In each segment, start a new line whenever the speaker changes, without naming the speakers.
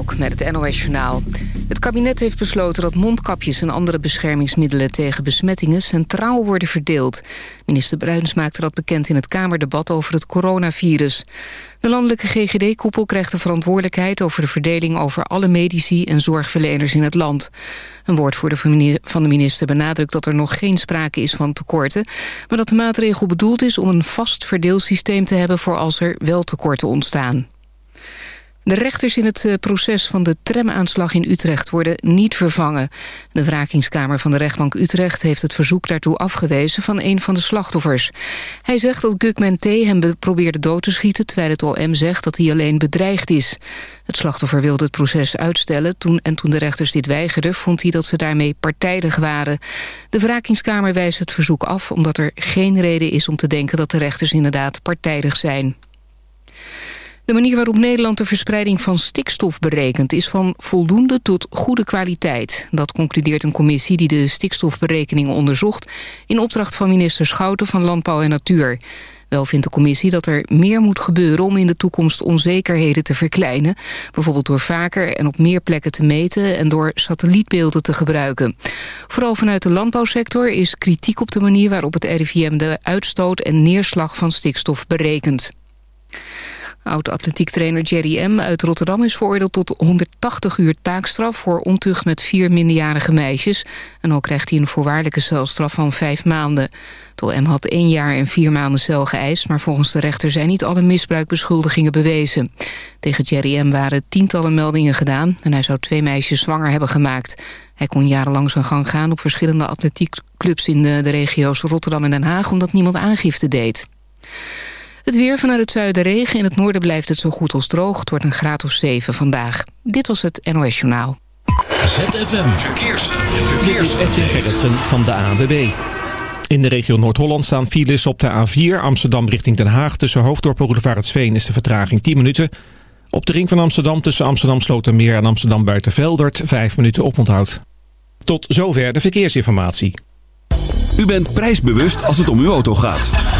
Met het NOS-journaal. Het kabinet heeft besloten dat mondkapjes en andere beschermingsmiddelen tegen besmettingen centraal worden verdeeld. Minister Bruins maakte dat bekend in het Kamerdebat over het coronavirus. De landelijke GGD-koepel krijgt de verantwoordelijkheid over de verdeling over alle medici en zorgverleners in het land. Een woordvoerder van de minister benadrukt dat er nog geen sprake is van tekorten, maar dat de maatregel bedoeld is om een vast verdeelsysteem te hebben voor als er wel tekorten ontstaan. De rechters in het eh, proces van de tramaanslag in Utrecht worden niet vervangen. De wrakingskamer van de rechtbank Utrecht heeft het verzoek daartoe afgewezen van een van de slachtoffers. Hij zegt dat Gugman T. hem probeerde dood te schieten... terwijl het OM zegt dat hij alleen bedreigd is. Het slachtoffer wilde het proces uitstellen toen, en toen de rechters dit weigerden... vond hij dat ze daarmee partijdig waren. De wrakingskamer wijst het verzoek af omdat er geen reden is om te denken... dat de rechters inderdaad partijdig zijn. De manier waarop Nederland de verspreiding van stikstof berekent... is van voldoende tot goede kwaliteit. Dat concludeert een commissie die de stikstofberekeningen onderzocht... in opdracht van minister Schouten van Landbouw en Natuur. Wel vindt de commissie dat er meer moet gebeuren om in de toekomst onzekerheden te verkleinen. Bijvoorbeeld door vaker en op meer plekken te meten en door satellietbeelden te gebruiken. Vooral vanuit de landbouwsector is kritiek op de manier waarop het RIVM de uitstoot en neerslag van stikstof berekent. Oud-atletiektrainer Jerry M. uit Rotterdam is veroordeeld tot 180 uur taakstraf... voor ontucht met vier minderjarige meisjes. En ook krijgt hij een voorwaardelijke celstraf van vijf maanden. Tol M had één jaar en vier maanden cel geëist... maar volgens de rechter zijn niet alle misbruikbeschuldigingen bewezen. Tegen Jerry M. waren tientallen meldingen gedaan... en hij zou twee meisjes zwanger hebben gemaakt. Hij kon jarenlang zijn gang gaan op verschillende atletiekclubs... in de regio's Rotterdam en Den Haag... omdat niemand aangifte deed. Het weer vanuit het zuiden regen. In het noorden blijft het zo goed als droog. Het wordt een graad of 7 vandaag. Dit was het NOS Journaal.
ZFM Verkeers. Verkeers.
Gerritsen van de ANWB. In de regio Noord-Holland staan files op de A4 Amsterdam richting Den Haag. Tussen Hoofddorp en Roedevaartsveen is de vertraging 10 minuten. Op de ring van Amsterdam tussen Amsterdam Slotermeer en Amsterdam Buitenveldert 5 minuten oponthoud. Tot zover de verkeersinformatie.
U bent prijsbewust als het om uw auto gaat.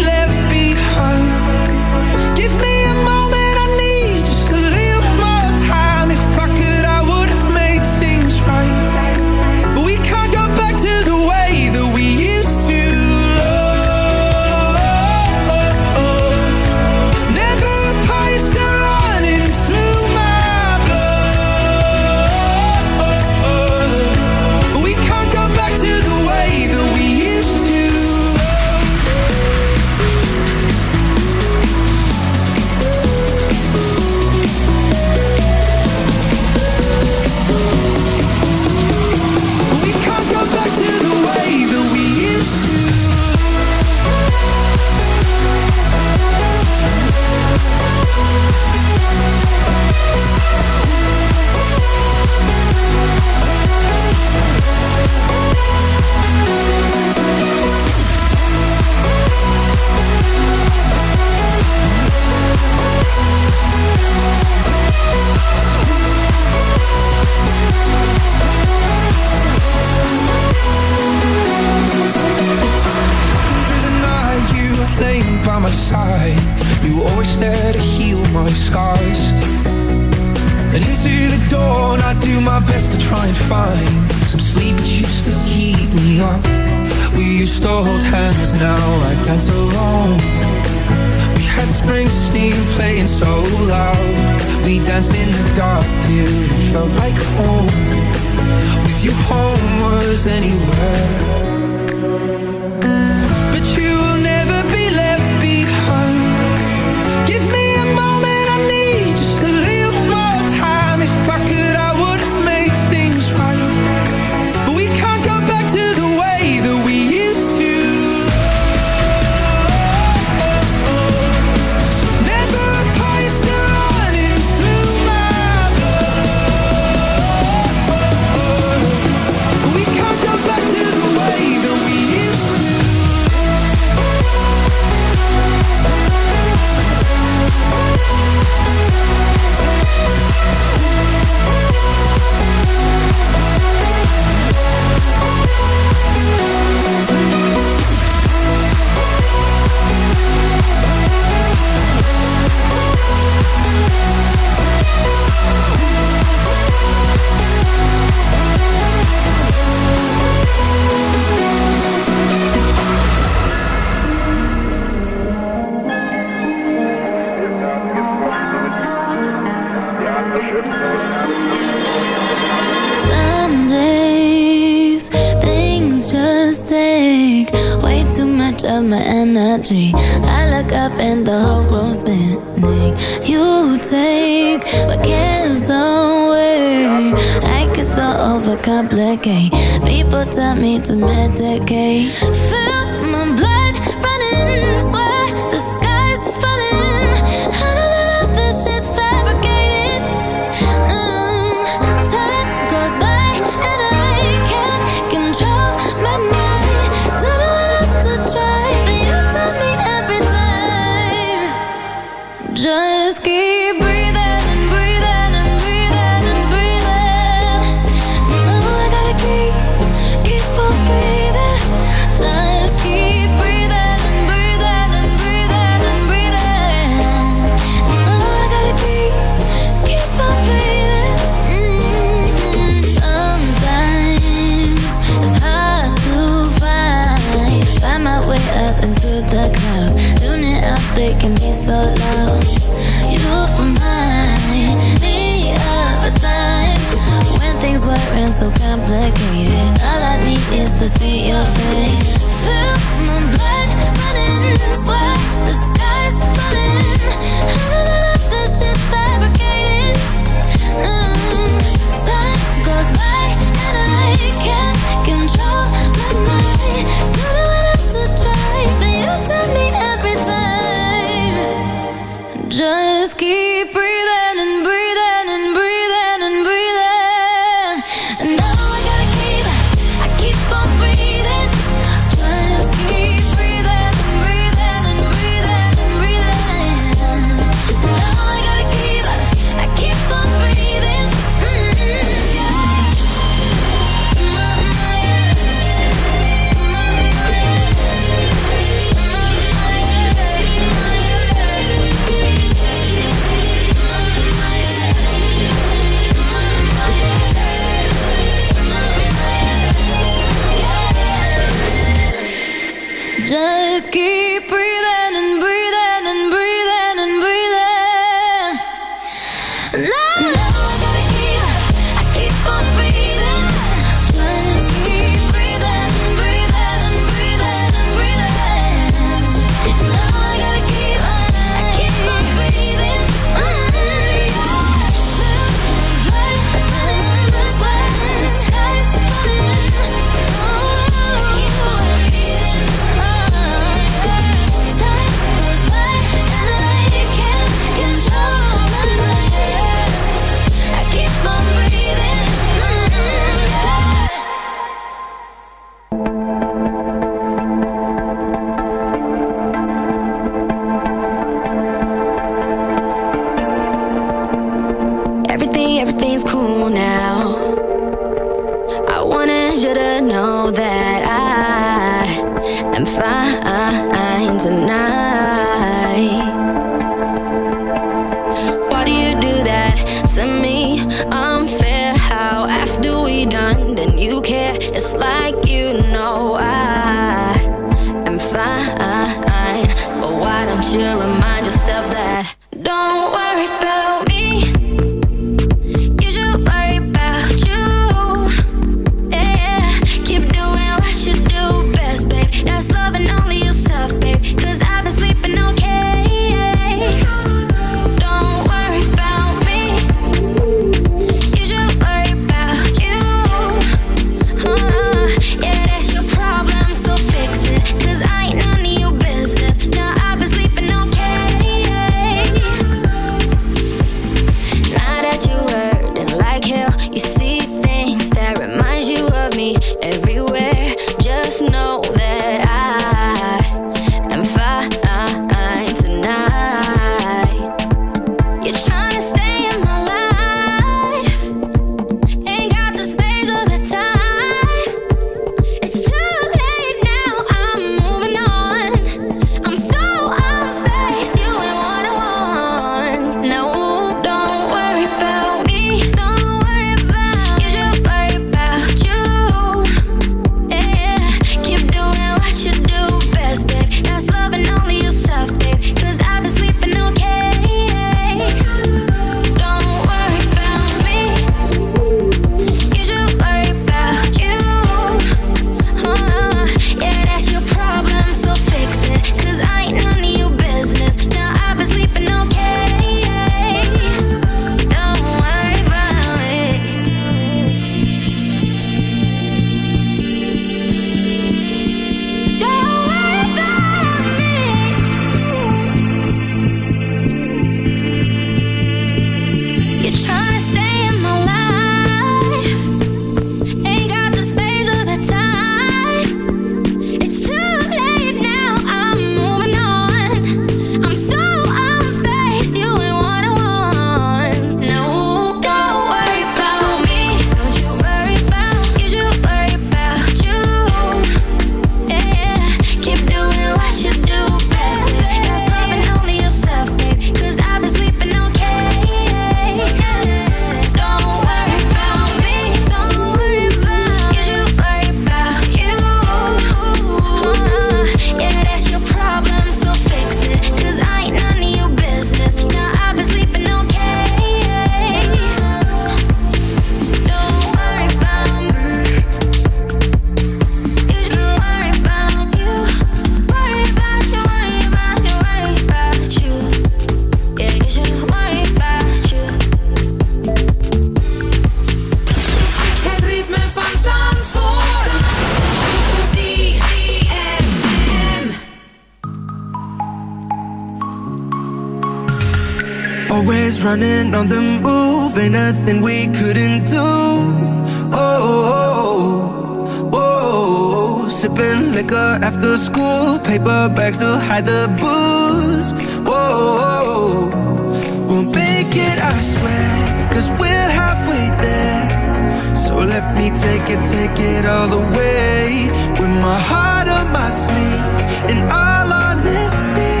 Well, let me take it, take it all the way. With my heart on my sleeve In all honesty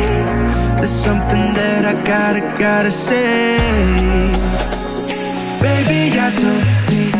There's something that I gotta, gotta say. Baby, I don't think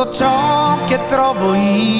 questo ciò che trovo io.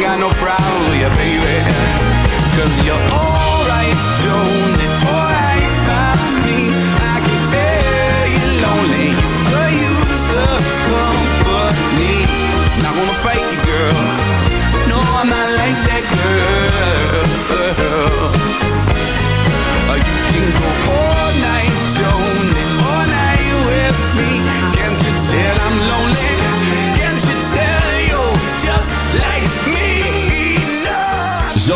ain't got no problem with you, baby. Cause you're alright, Joe.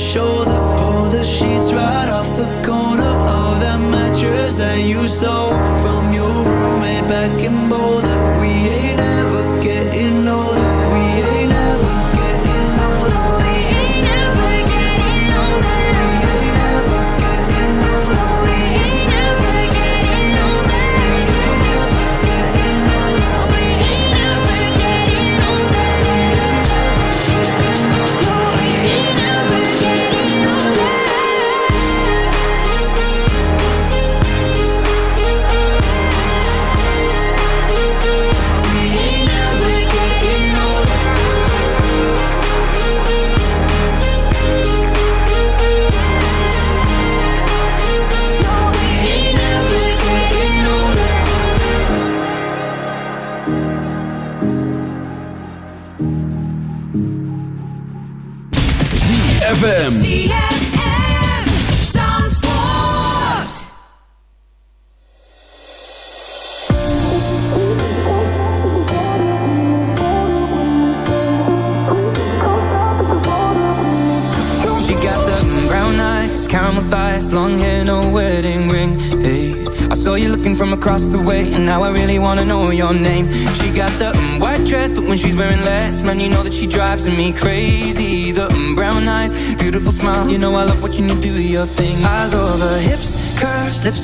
shoulder Pull the sheets right off the corner Of that mattress that you stole From your roommate back in Boulder.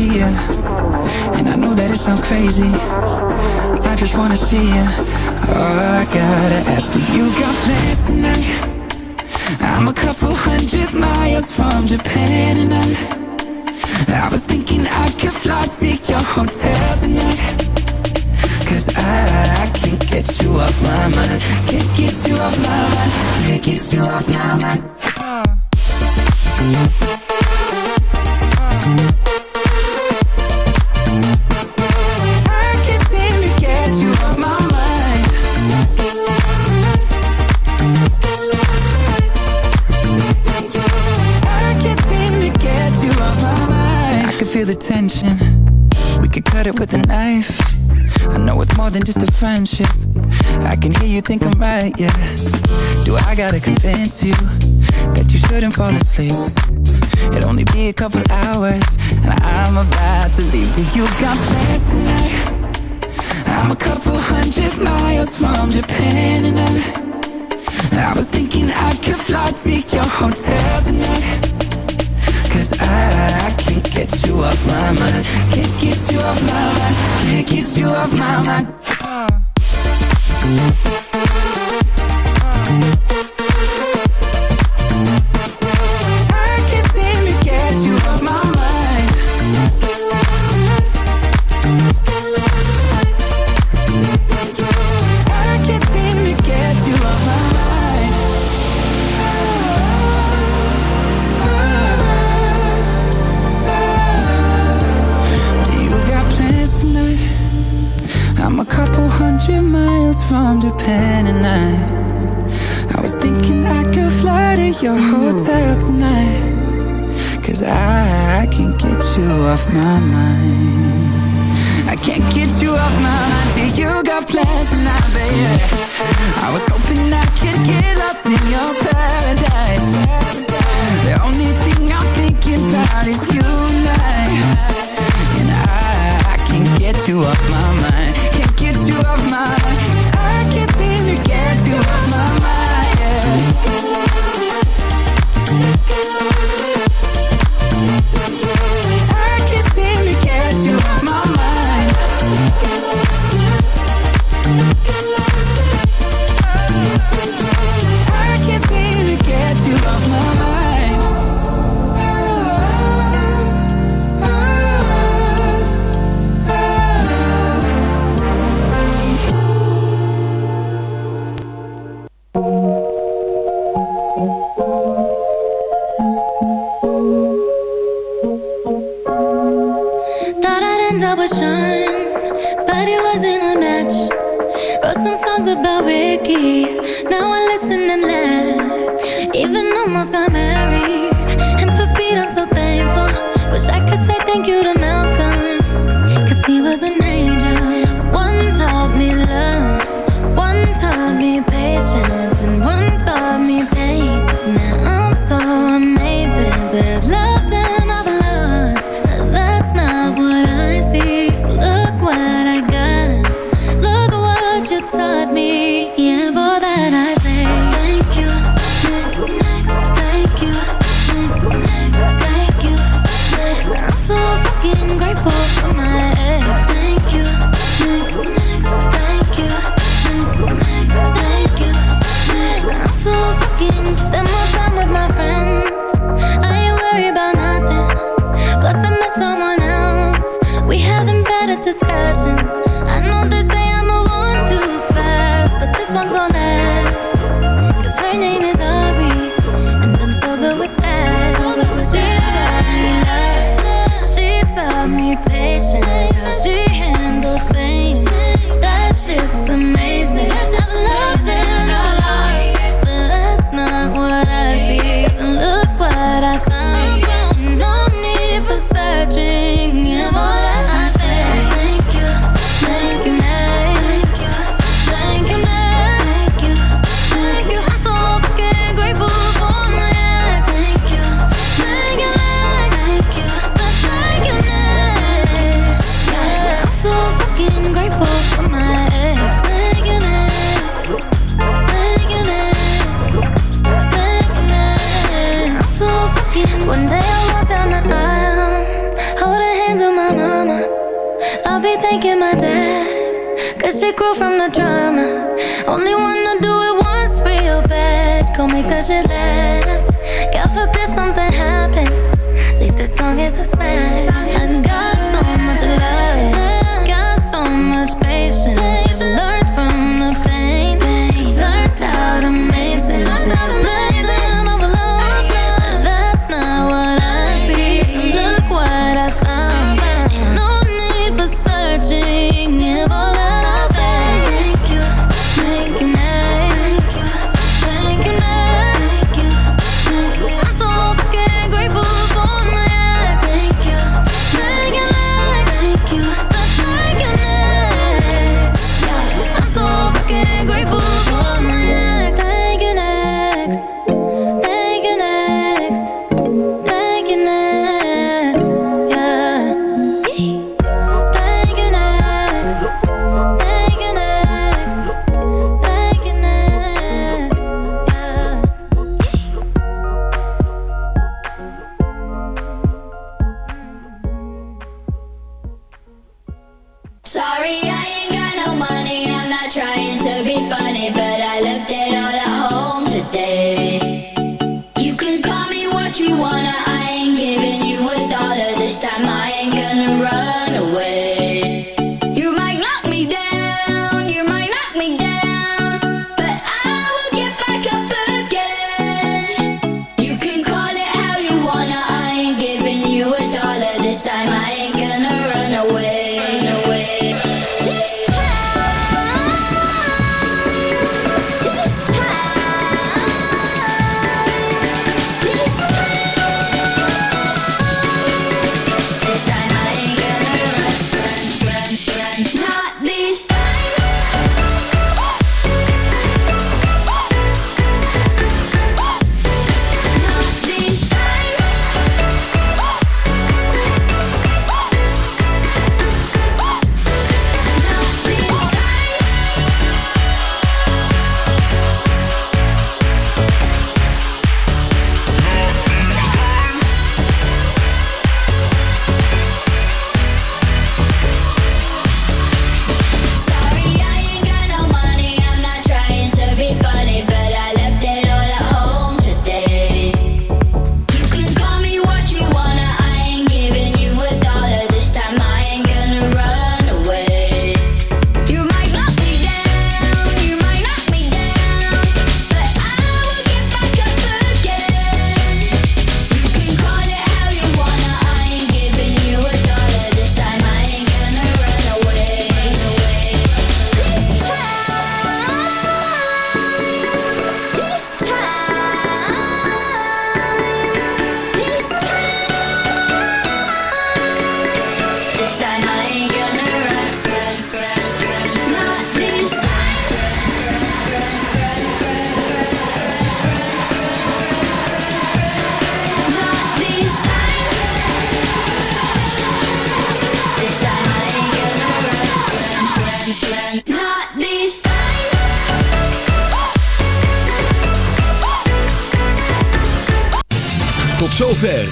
And I know
that
it sounds crazy. I just wanna see you. Oh, I gotta ask, do you got plans tonight? I'm a couple hundred miles from Japan and I, I was thinking I could fly, take your hotel tonight. Cause I, I can't get you off my mind, can't get you off my mind, can't get you off my mind.
gotta convince you that you shouldn't fall asleep. It'll only be a couple hours, and I'm about to leave. Do you got plans tonight? I'm a couple hundred miles from Japan, and I, was thinking I could fly to your hotel tonight. Cause I, I can't get you off my mind. Can't get you off my mind. Can't get you off my mind.
Uh.